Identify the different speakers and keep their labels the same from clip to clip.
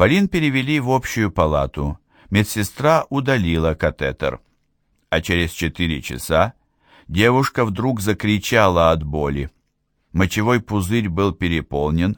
Speaker 1: Полин перевели в общую палату. Медсестра удалила катетер. А через четыре часа девушка вдруг закричала от боли. Мочевой пузырь был переполнен,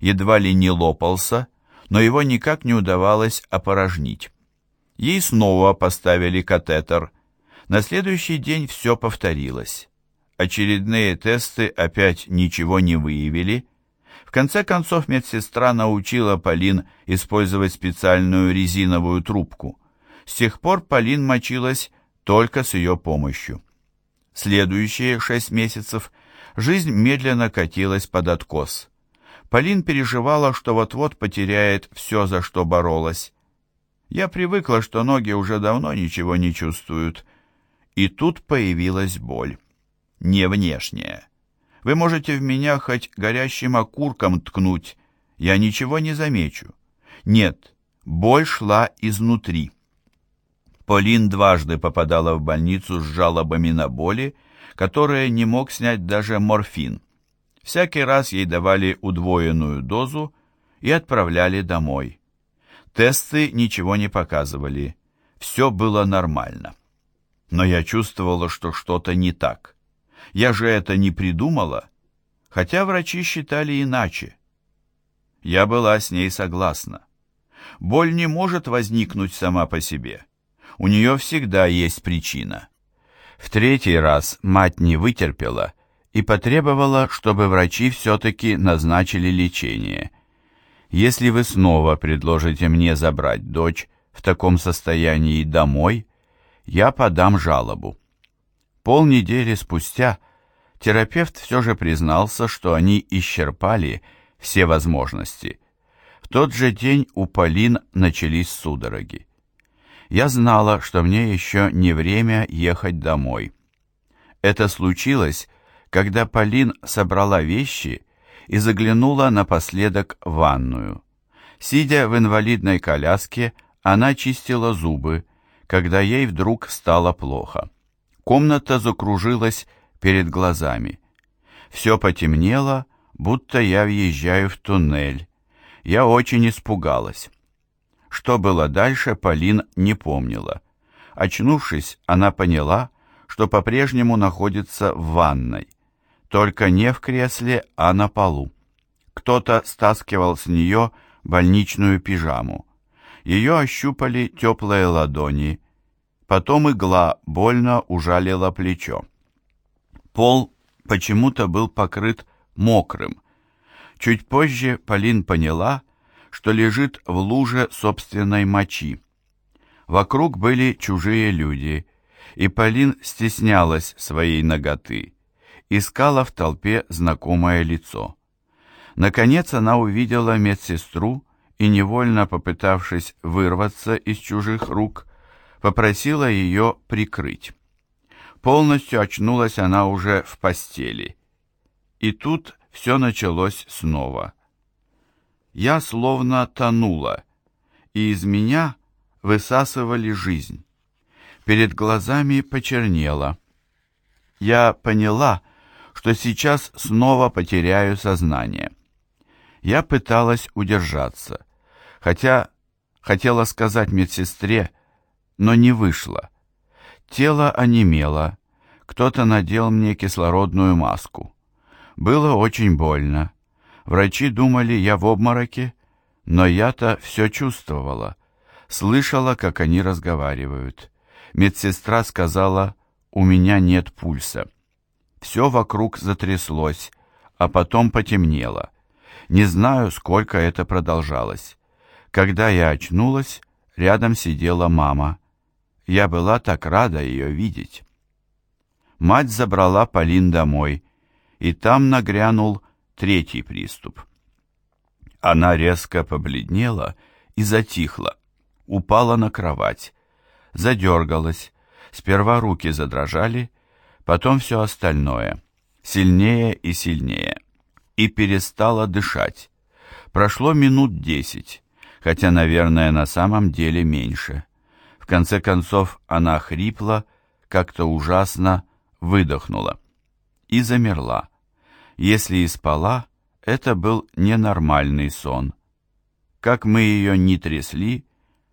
Speaker 1: едва ли не лопался, но его никак не удавалось опорожнить. Ей снова поставили катетер. На следующий день все повторилось. Очередные тесты опять ничего не выявили. В конце концов медсестра научила Полин использовать специальную резиновую трубку. С тех пор Полин мочилась только с ее помощью. Следующие шесть месяцев жизнь медленно катилась под откос. Полин переживала, что вот-вот потеряет все, за что боролась. Я привыкла, что ноги уже давно ничего не чувствуют. И тут появилась боль. Не внешняя. Вы можете в меня хоть горящим окурком ткнуть, я ничего не замечу. Нет, боль шла изнутри. Полин дважды попадала в больницу с жалобами на боли, которые не мог снять даже морфин. Всякий раз ей давали удвоенную дозу и отправляли домой. Тесты ничего не показывали, все было нормально. Но я чувствовала, что что-то не так. Я же это не придумала, хотя врачи считали иначе. Я была с ней согласна. Боль не может возникнуть сама по себе. У нее всегда есть причина. В третий раз мать не вытерпела и потребовала, чтобы врачи все-таки назначили лечение. Если вы снова предложите мне забрать дочь в таком состоянии домой, я подам жалобу. Полнедели спустя терапевт все же признался, что они исчерпали все возможности. В тот же день у Полин начались судороги. Я знала, что мне еще не время ехать домой. Это случилось когда Полин собрала вещи и заглянула напоследок в ванную. Сидя в инвалидной коляске, она чистила зубы, когда ей вдруг стало плохо. Комната закружилась перед глазами. Все потемнело, будто я въезжаю в туннель. Я очень испугалась. Что было дальше, Полин не помнила. Очнувшись, она поняла, что по-прежнему находится в ванной только не в кресле, а на полу. Кто-то стаскивал с нее больничную пижаму. Ее ощупали теплые ладони. Потом игла больно ужалила плечо. Пол почему-то был покрыт мокрым. Чуть позже Полин поняла, что лежит в луже собственной мочи. Вокруг были чужие люди, и Полин стеснялась своей ноготы искала в толпе знакомое лицо. Наконец она увидела медсестру и, невольно попытавшись вырваться из чужих рук, попросила ее прикрыть. Полностью очнулась она уже в постели. И тут все началось снова. Я словно тонула, и из меня высасывали жизнь. Перед глазами почернело. Я поняла, что сейчас снова потеряю сознание. Я пыталась удержаться, хотя хотела сказать медсестре, но не вышло. Тело онемело, кто-то надел мне кислородную маску. Было очень больно. Врачи думали, я в обмороке, но я-то все чувствовала. Слышала, как они разговаривают. Медсестра сказала, у меня нет пульса. Все вокруг затряслось, а потом потемнело. Не знаю, сколько это продолжалось. Когда я очнулась, рядом сидела мама. Я была так рада ее видеть. Мать забрала Полин домой, и там нагрянул третий приступ. Она резко побледнела и затихла, упала на кровать, задергалась, сперва руки задрожали, потом все остальное, сильнее и сильнее, и перестала дышать. Прошло минут десять, хотя, наверное, на самом деле меньше. Конце концов она хрипла, как-то ужасно выдохнула и замерла. Если и спала, это был ненормальный сон. как мы ее не трясли,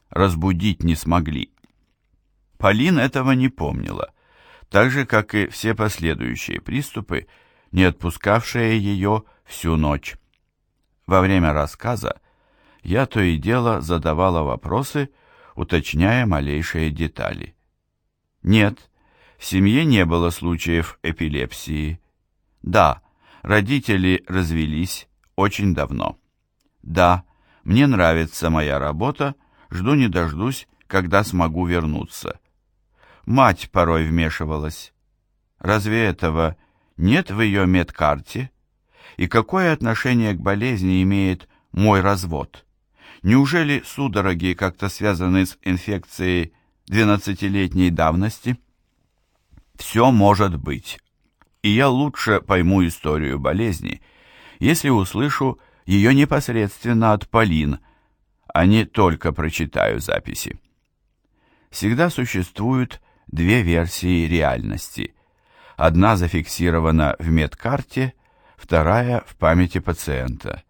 Speaker 1: разбудить не смогли. Полин этого не помнила, так же, как и все последующие приступы, не отпускавшие ее всю ночь. Во время рассказа я то и дело задавала вопросы, уточняя малейшие детали. Нет, в семье не было случаев эпилепсии. Да, родители развелись очень давно. Да, мне нравится моя работа, жду не дождусь, когда смогу вернуться. Мать порой вмешивалась. Разве этого нет в ее медкарте? И какое отношение к болезни имеет мой развод? Неужели судороги как-то связаны с инфекцией двенадцатилетней давности? Все может быть. И я лучше пойму историю болезни, если услышу ее непосредственно от Полин, а не только прочитаю записи. Всегда существуют две версии реальности. Одна зафиксирована в медкарте, вторая в памяти пациента.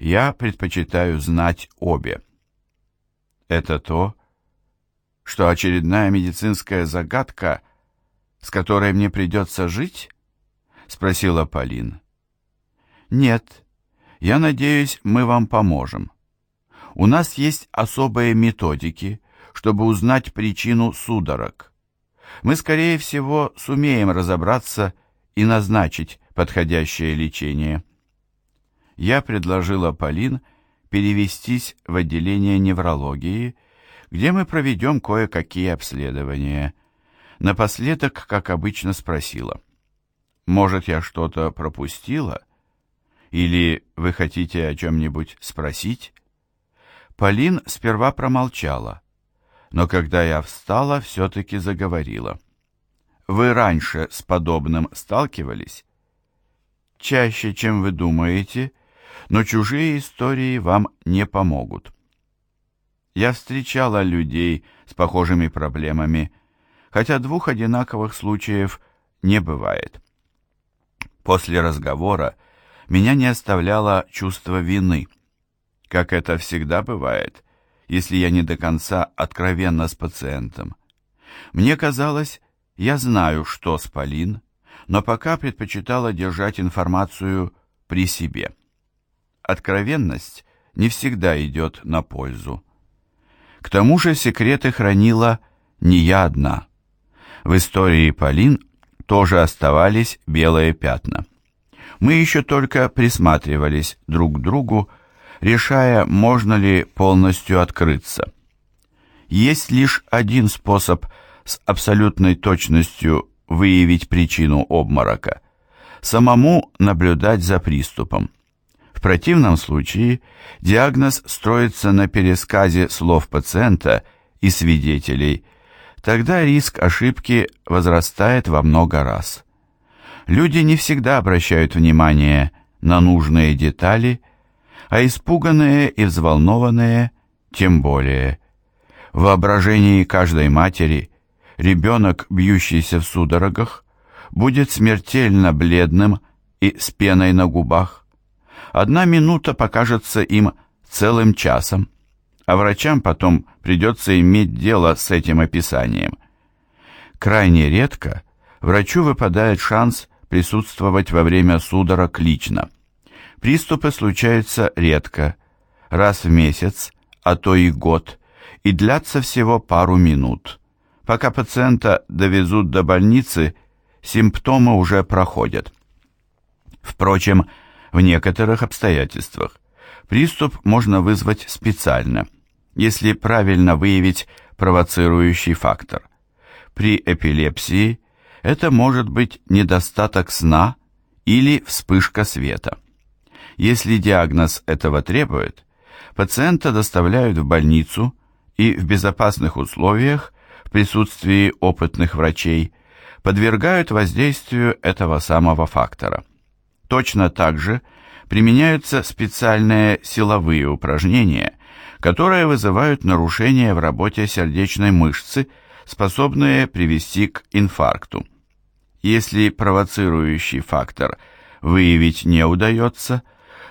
Speaker 1: Я предпочитаю знать обе. Это то, что очередная медицинская загадка, с которой мне придется жить? Спросила Полин. Нет, я надеюсь, мы вам поможем. У нас есть особые методики, чтобы узнать причину судорог. Мы, скорее всего, сумеем разобраться и назначить подходящее лечение. Я предложила Полин перевестись в отделение неврологии, где мы проведем кое-какие обследования. Напоследок, как обычно, спросила. «Может, я что-то пропустила?» Или вы хотите о чем-нибудь спросить?» Полин сперва промолчала, но когда я встала, все-таки заговорила. «Вы раньше с подобным сталкивались?» «Чаще, чем вы думаете, но чужие истории вам не помогут». Я встречала людей с похожими проблемами, хотя двух одинаковых случаев не бывает. После разговора меня не оставляло чувство вины, как это всегда бывает, если я не до конца откровенна с пациентом. Мне казалось, я знаю, что с Полин, но пока предпочитала держать информацию при себе. Откровенность не всегда идет на пользу. К тому же секреты хранила не я одна. В истории Полин тоже оставались белые пятна. Мы еще только присматривались друг к другу, решая, можно ли полностью открыться. Есть лишь один способ с абсолютной точностью выявить причину обморока – самому наблюдать за приступом. В противном случае диагноз строится на пересказе слов пациента и свидетелей, тогда риск ошибки возрастает во много раз. Люди не всегда обращают внимание на нужные детали, а испуганные и взволнованные тем более. В воображении каждой матери ребенок, бьющийся в судорогах, будет смертельно бледным и с пеной на губах. Одна минута покажется им целым часом, а врачам потом придется иметь дело с этим описанием. Крайне редко врачу выпадает шанс присутствовать во время судорог лично. Приступы случаются редко, раз в месяц, а то и год, и длятся всего пару минут. Пока пациента довезут до больницы, симптомы уже проходят. Впрочем, в некоторых обстоятельствах приступ можно вызвать специально, если правильно выявить провоцирующий фактор. При эпилепсии это может быть недостаток сна или вспышка света. Если диагноз этого требует, пациента доставляют в больницу и в безопасных условиях в присутствии опытных врачей подвергают воздействию этого самого фактора. Точно так же применяются специальные силовые упражнения, которые вызывают нарушения в работе сердечной мышцы, способные привести к инфаркту. Если провоцирующий фактор выявить не удается,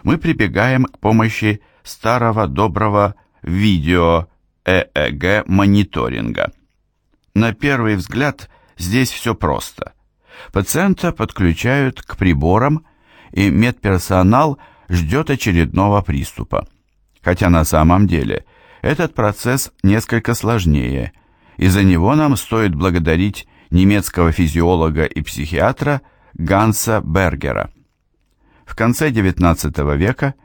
Speaker 1: мы прибегаем к помощи старого доброго видео ЭЭГ-мониторинга. На первый взгляд здесь все просто. Пациента подключают к приборам, и медперсонал ждет очередного приступа. Хотя на самом деле этот процесс несколько сложнее, и за него нам стоит благодарить немецкого физиолога и психиатра Ганса Бергера. В конце XIX века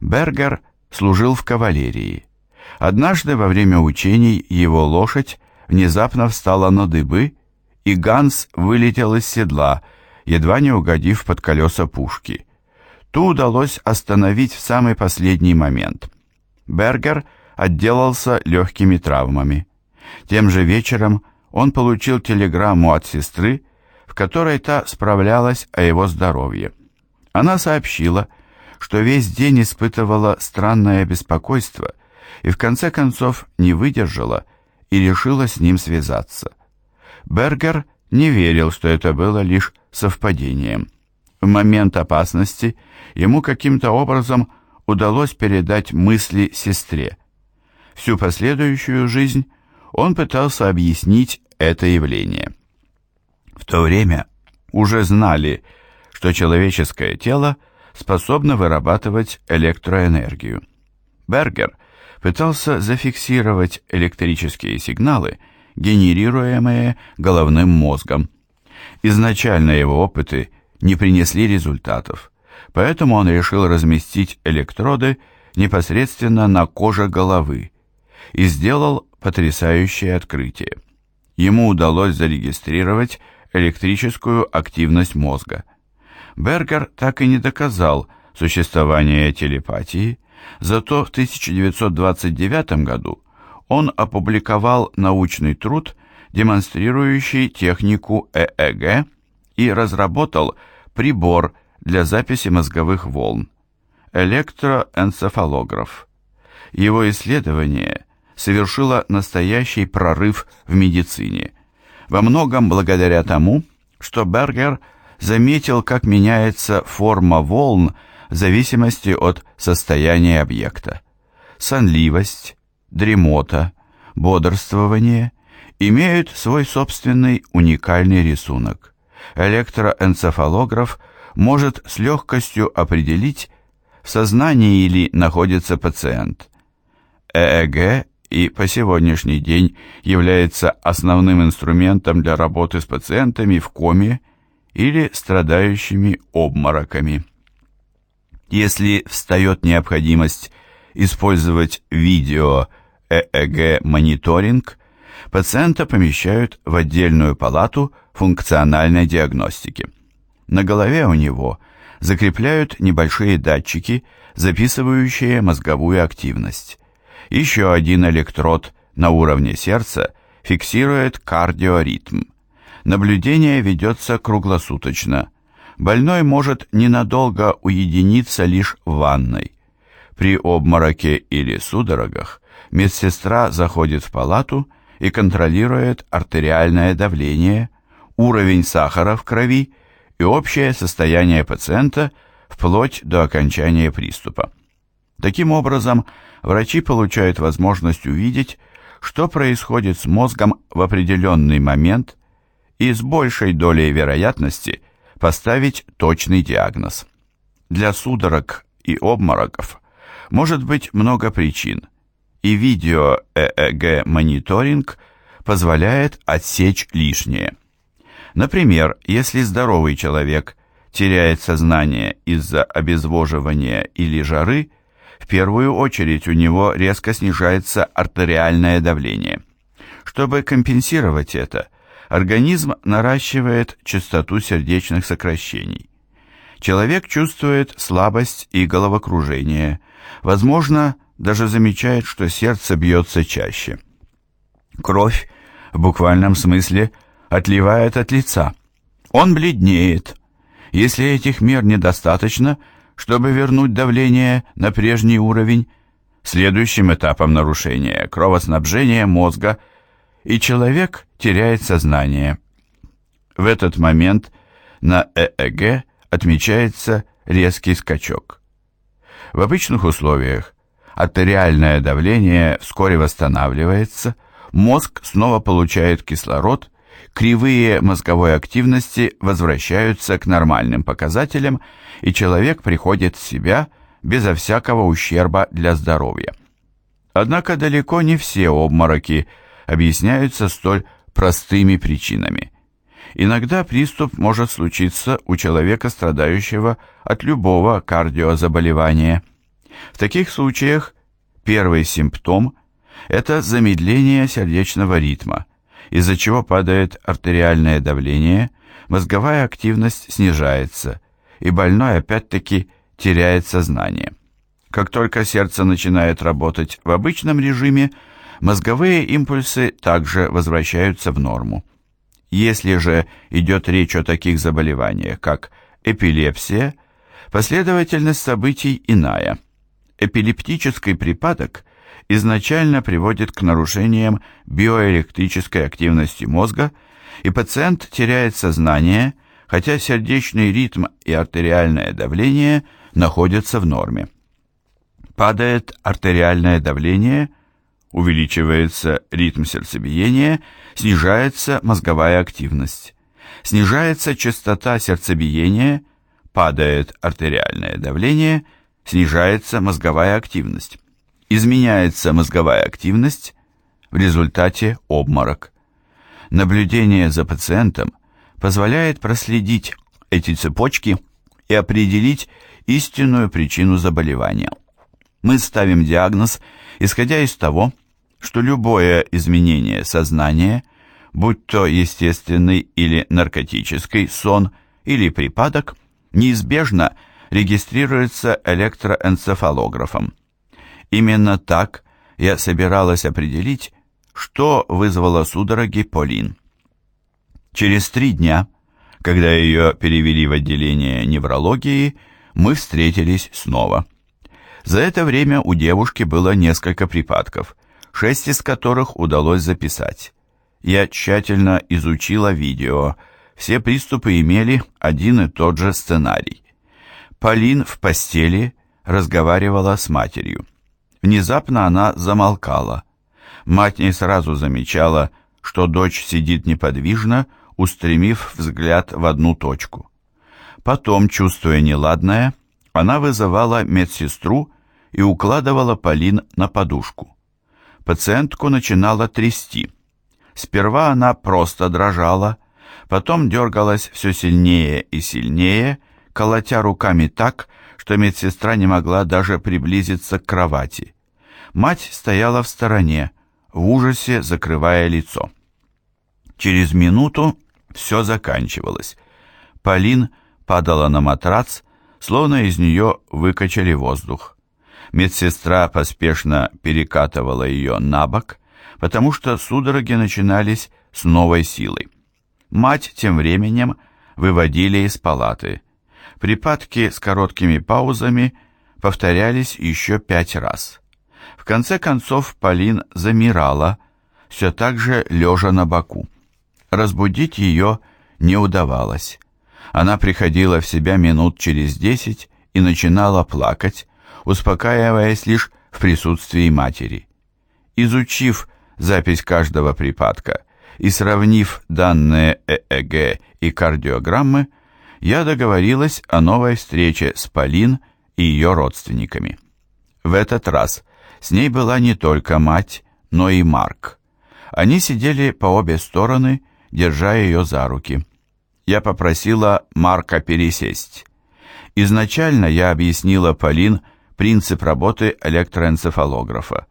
Speaker 1: Бергер служил в кавалерии. Однажды во время учений его лошадь внезапно встала на дыбы, и Ганс вылетел из седла, едва не угодив под колеса пушки. Ту удалось остановить в самый последний момент. Бергер отделался легкими травмами. Тем же вечером он получил телеграмму от сестры, в которой та справлялась о его здоровье. Она сообщила, что весь день испытывала странное беспокойство и в конце концов не выдержала и решила с ним связаться. Бергер не верил, что это было лишь совпадением. В момент опасности ему каким-то образом удалось передать мысли сестре. Всю последующую жизнь он пытался объяснить это явление. В то время уже знали, что человеческое тело способно вырабатывать электроэнергию. Бергер пытался зафиксировать электрические сигналы, генерируемые головным мозгом. Изначально его опыты не принесли результатов, поэтому он решил разместить электроды непосредственно на коже головы и сделал потрясающее открытие. Ему удалось зарегистрировать электрическую активность мозга. Бергер так и не доказал существование телепатии, зато в 1929 году он опубликовал научный труд, демонстрирующий технику ЭЭГ и разработал прибор для записи мозговых волн – электроэнцефалограф. Его исследование совершило настоящий прорыв в медицине, во многом благодаря тому, что Бергер заметил, как меняется форма волн в зависимости от состояния объекта. Сонливость, дремота, бодрствование имеют свой собственный уникальный рисунок. Электроэнцефалограф может с легкостью определить, в сознании ли находится пациент. ЭЭГ и по сегодняшний день является основным инструментом для работы с пациентами в коме или страдающими обмороками. Если встает необходимость использовать видео ЭЭГ-мониторинг, пациента помещают в отдельную палату функциональной диагностики. На голове у него закрепляют небольшие датчики, записывающие мозговую активность. Еще один электрод на уровне сердца фиксирует кардиоритм. Наблюдение ведется круглосуточно. Больной может ненадолго уединиться лишь в ванной. При обмороке или судорогах медсестра заходит в палату и контролирует артериальное давление, уровень сахара в крови и общее состояние пациента вплоть до окончания приступа. Таким образом, врачи получают возможность увидеть, что происходит с мозгом в определенный момент и с большей долей вероятности поставить точный диагноз. Для судорог и обмороков может быть много причин, и видео ЭЭГ-мониторинг позволяет отсечь лишнее. Например, если здоровый человек теряет сознание из-за обезвоживания или жары – в первую очередь у него резко снижается артериальное давление. Чтобы компенсировать это, организм наращивает частоту сердечных сокращений. Человек чувствует слабость и головокружение, возможно, даже замечает, что сердце бьется чаще. Кровь, в буквальном смысле, отливает от лица. Он бледнеет. Если этих мер недостаточно – чтобы вернуть давление на прежний уровень, следующим этапом нарушения кровоснабжения мозга, и человек теряет сознание. В этот момент на ЭЭГ отмечается резкий скачок. В обычных условиях Артериальное давление вскоре восстанавливается, мозг снова получает кислород, кривые мозговой активности возвращаются к нормальным показателям, и человек приходит в себя безо всякого ущерба для здоровья. Однако далеко не все обмороки объясняются столь простыми причинами. Иногда приступ может случиться у человека, страдающего от любого кардиозаболевания. В таких случаях первый симптом – это замедление сердечного ритма, из-за чего падает артериальное давление, мозговая активность снижается, и больной опять-таки теряет сознание. Как только сердце начинает работать в обычном режиме, мозговые импульсы также возвращаются в норму. Если же идет речь о таких заболеваниях, как эпилепсия, последовательность событий иная. Эпилептический припадок изначально приводит к нарушениям биоэлектрической активности мозга, и пациент теряет сознание, хотя сердечный ритм и артериальное давление находятся в норме. Падает артериальное давление – увеличивается ритм сердцебиения, снижается мозговая активность. Снижается частота сердцебиения, падает артериальное давление, снижается мозговая активность. Изменяется мозговая активность, в результате обморок. Наблюдение за пациентом позволяет проследить эти цепочки и определить истинную причину заболевания. Мы ставим диагноз, исходя из того, что любое изменение сознания, будь то естественный или наркотический сон или припадок, неизбежно регистрируется электроэнцефалографом. Именно так я собиралась определить, что вызвало судороги Полин. Через три дня, когда ее перевели в отделение неврологии, мы встретились снова. За это время у девушки было несколько припадков, шесть из которых удалось записать. Я тщательно изучила видео, все приступы имели один и тот же сценарий. Полин в постели разговаривала с матерью. Внезапно она замолкала. Мать не сразу замечала, что дочь сидит неподвижно, устремив взгляд в одну точку. Потом, чувствуя неладное, она вызывала медсестру и укладывала Полин на подушку пациентку начинало трясти. Сперва она просто дрожала, потом дергалась все сильнее и сильнее, колотя руками так, что медсестра не могла даже приблизиться к кровати. Мать стояла в стороне, в ужасе закрывая лицо. Через минуту все заканчивалось. Полин падала на матрац, словно из нее выкачали воздух. Медсестра поспешно перекатывала ее на бок, потому что судороги начинались с новой силой. Мать тем временем выводили из палаты. Припадки с короткими паузами повторялись еще пять раз. В конце концов Полин замирала, все так же лежа на боку. Разбудить ее не удавалось. Она приходила в себя минут через десять и начинала плакать, успокаиваясь лишь в присутствии матери. Изучив запись каждого припадка и сравнив данные ЭЭГ и кардиограммы, я договорилась о новой встрече с Полин и ее родственниками. В этот раз с ней была не только мать, но и Марк. Они сидели по обе стороны, держа ее за руки. Я попросила Марка пересесть. Изначально я объяснила Полин, принцип работы электроэнцефалографа.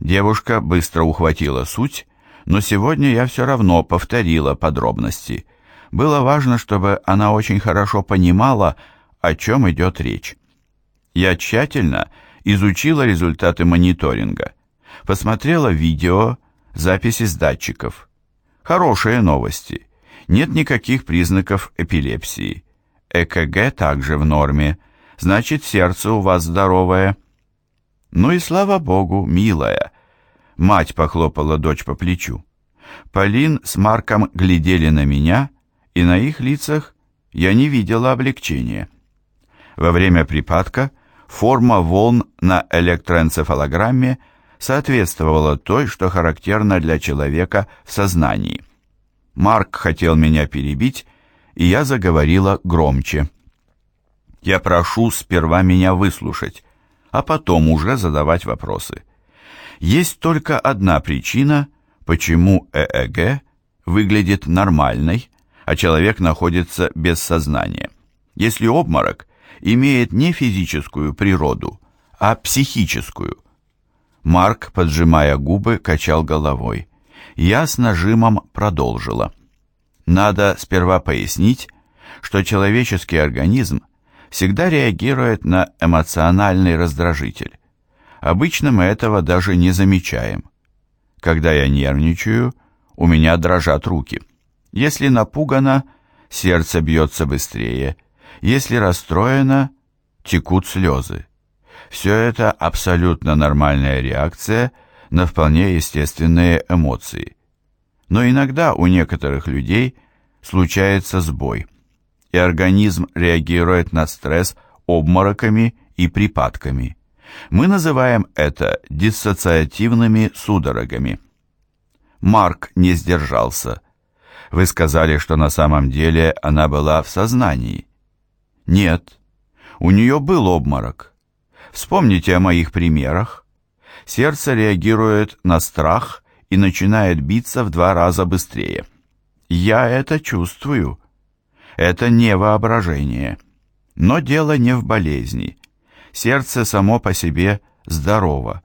Speaker 1: Девушка быстро ухватила суть, но сегодня я все равно повторила подробности. Было важно, чтобы она очень хорошо понимала, о чем идет речь. Я тщательно изучила результаты мониторинга, посмотрела видео, записи с датчиков. Хорошие новости. Нет никаких признаков эпилепсии. ЭКГ также в норме, значит, сердце у вас здоровое». «Ну и слава богу, милая!» Мать похлопала дочь по плечу. Полин с Марком глядели на меня, и на их лицах я не видела облегчения. Во время припадка Форма волн на электроэнцефалограмме соответствовала той, что характерно для человека в сознании. Марк хотел меня перебить, и я заговорила громче. Я прошу сперва меня выслушать, а потом уже задавать вопросы. Есть только одна причина, почему ЭЭГ выглядит нормальной, а человек находится без сознания. Если обморок имеет не физическую природу, а психическую. Марк, поджимая губы, качал головой. Я с нажимом продолжила. Надо сперва пояснить, что человеческий организм всегда реагирует на эмоциональный раздражитель. Обычно мы этого даже не замечаем. Когда я нервничаю, у меня дрожат руки. Если напугано, сердце бьется быстрее. Если расстроено, текут слезы. Все это абсолютно нормальная реакция на вполне естественные эмоции. Но иногда у некоторых людей случается сбой, и организм реагирует на стресс обмороками и припадками. Мы называем это диссоциативными судорогами. Марк не сдержался. Вы сказали, что на самом деле она была в сознании. Нет, у нее был обморок. Вспомните о моих примерах. Сердце реагирует на страх и начинает биться в два раза быстрее. Я это чувствую. Это не воображение. Но дело не в болезни. Сердце само по себе здорово.